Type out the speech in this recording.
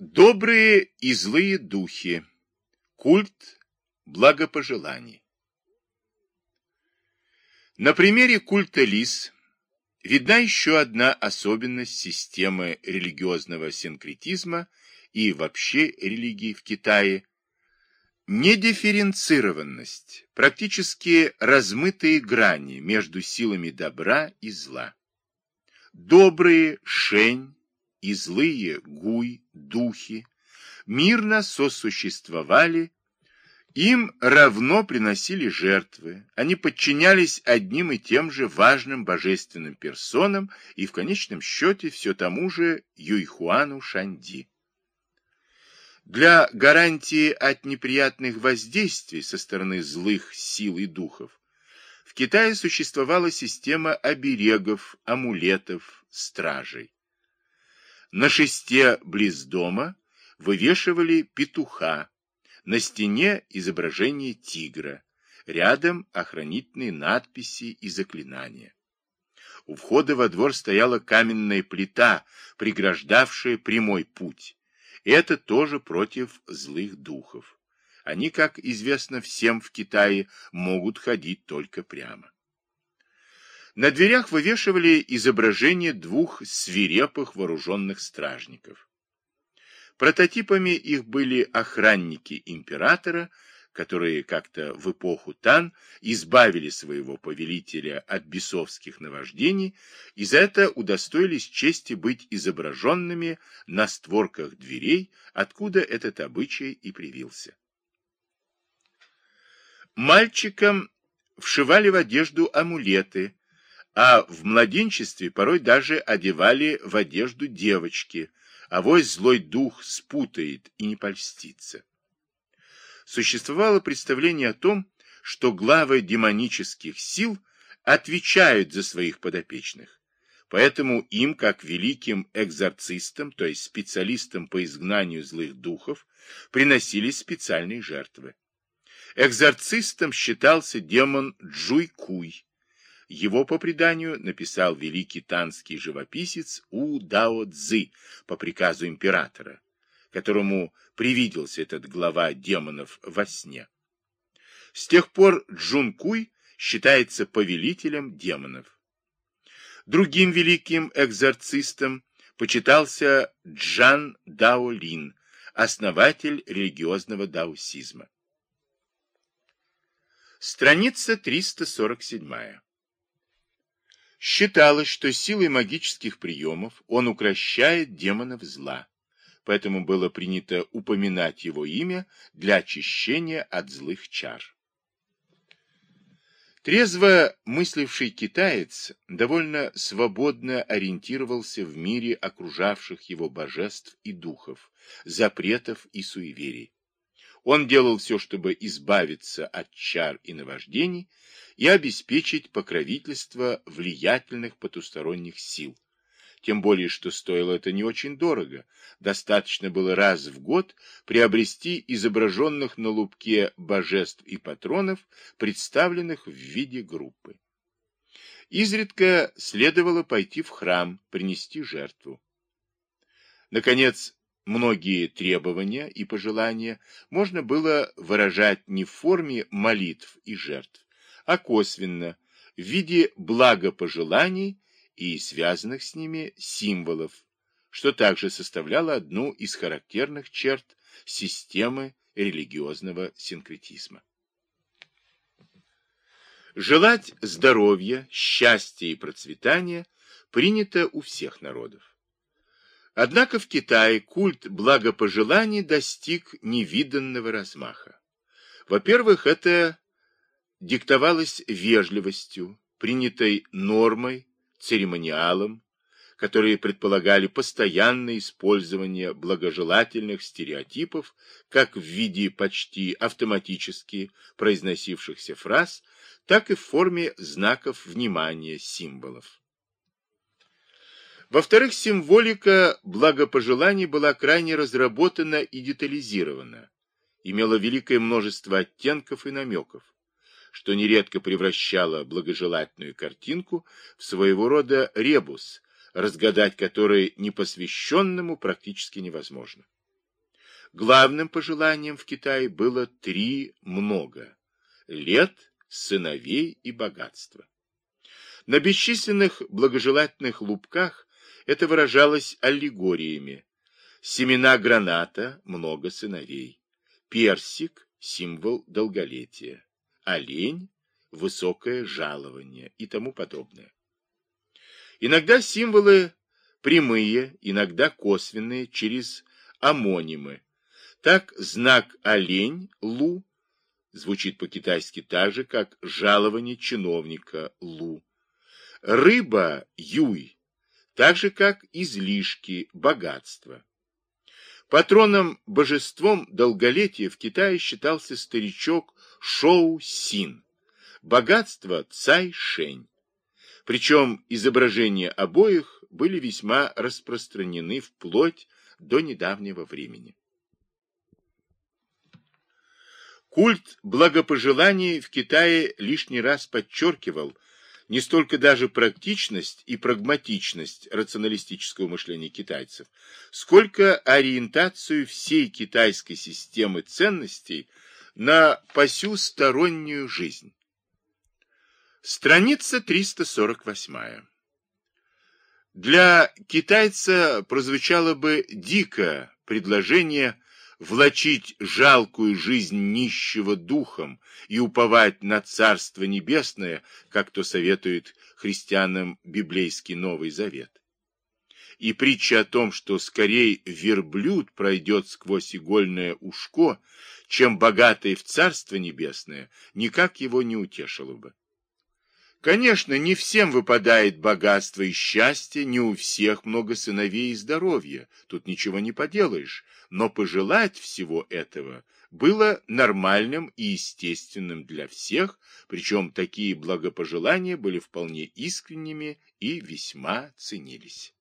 Добрые и злые духи. Культ благопожеланий. На примере культа лис видна еще одна особенность системы религиозного синкретизма и вообще религии в Китае – недифференцированность, практически размытые грани между силами добра и зла. Добрые – шень, и злые гуй, духи, мирно сосуществовали, им равно приносили жертвы, они подчинялись одним и тем же важным божественным персонам и в конечном счете все тому же Юйхуану Шанди. Для гарантии от неприятных воздействий со стороны злых сил и духов в Китае существовала система оберегов, амулетов, стражей. На шесте близ дома вывешивали петуха, на стене изображение тигра, рядом охранительные надписи и заклинания. У входа во двор стояла каменная плита, преграждавшая прямой путь. Это тоже против злых духов. Они, как известно всем в Китае, могут ходить только прямо. На дверях вывешивали изображения двух свирепых вооруженных стражников. Прототипами их были охранники императора, которые как-то в эпоху Тан избавили своего повелителя от бесовских наваждений и за это удостоились чести быть изображенными на створках дверей, откуда этот обычай и привился. Мальчикам вшивали в одежду амулеты, а в младенчестве порой даже одевали в одежду девочки, а вось злой дух спутает и не польстится. Существовало представление о том, что главы демонических сил отвечают за своих подопечных, поэтому им, как великим экзорцистам, то есть специалистам по изгнанию злых духов, приносились специальные жертвы. Экзорцистом считался демон Джуйкуй, его, по преданию, написал великий танский живописец У Дао Цзы по приказу императора, которому привиделся этот глава демонов во сне. С тех пор Джун Куй считается повелителем демонов. Другим великим экзорцистом почитался Джан Даолин, основатель религиозного даосизма. Страница 347. Считалось, что силой магических приемов он укращает демонов зла, поэтому было принято упоминать его имя для очищения от злых чар. Трезво мысливший китаец довольно свободно ориентировался в мире окружавших его божеств и духов, запретов и суеверий. Он делал все, чтобы избавиться от чар и наваждений и обеспечить покровительство влиятельных потусторонних сил. Тем более, что стоило это не очень дорого. Достаточно было раз в год приобрести изображенных на лупке божеств и патронов, представленных в виде группы. Изредка следовало пойти в храм, принести жертву. Наконец, Многие требования и пожелания можно было выражать не в форме молитв и жертв, а косвенно, в виде благопожеланий и связанных с ними символов, что также составляло одну из характерных черт системы религиозного синкретизма. Желать здоровья, счастья и процветания принято у всех народов. Однако в Китае культ благопожеланий достиг невиданного размаха. Во-первых, это диктовалось вежливостью, принятой нормой, церемониалом, которые предполагали постоянное использование благожелательных стереотипов как в виде почти автоматически произносившихся фраз, так и в форме знаков внимания символов. Во-вторых, символика благопожеланий была крайне разработана и детализирована, имела великое множество оттенков и намеков, что нередко превращало благожелательную картинку в своего рода ребус, разгадать который непосвященному практически невозможно. Главным пожеланием в Китае было три много – лет, сыновей и богатства. На бесчисленных благожелательных лубках это выражалось аллегориями. Семена граната – много сыновей. Персик – символ долголетия. Олень – высокое жалование и тому подобное. Иногда символы прямые, иногда косвенные, через амонимы. Так знак олень, лу, звучит по-китайски так же, как жалование чиновника, лу. Рыба, юй, так же, как излишки, богатство. Патроном-божеством долголетия в Китае считался старичок Шоу Син, богатство Цай Шень. Причем изображения обоих были весьма распространены вплоть до недавнего времени. Культ благопожеланий в Китае лишний раз подчеркивал не столько даже практичность и прагматичность рационалистического мышления китайцев, сколько ориентацию всей китайской системы ценностей на посюстороннюю жизнь. Страница 348. Для китайца прозвучало бы дико предложение влачить жалкую жизнь нищего духом и уповать на Царство Небесное, как то советует христианам библейский Новый Завет. И притча о том, что скорее верблюд пройдет сквозь игольное ушко, чем богатый в Царство Небесное, никак его не утешило бы. Конечно, не всем выпадает богатство и счастье, не у всех много сыновей и здоровья, тут ничего не поделаешь, но пожелать всего этого было нормальным и естественным для всех, причем такие благопожелания были вполне искренними и весьма ценились.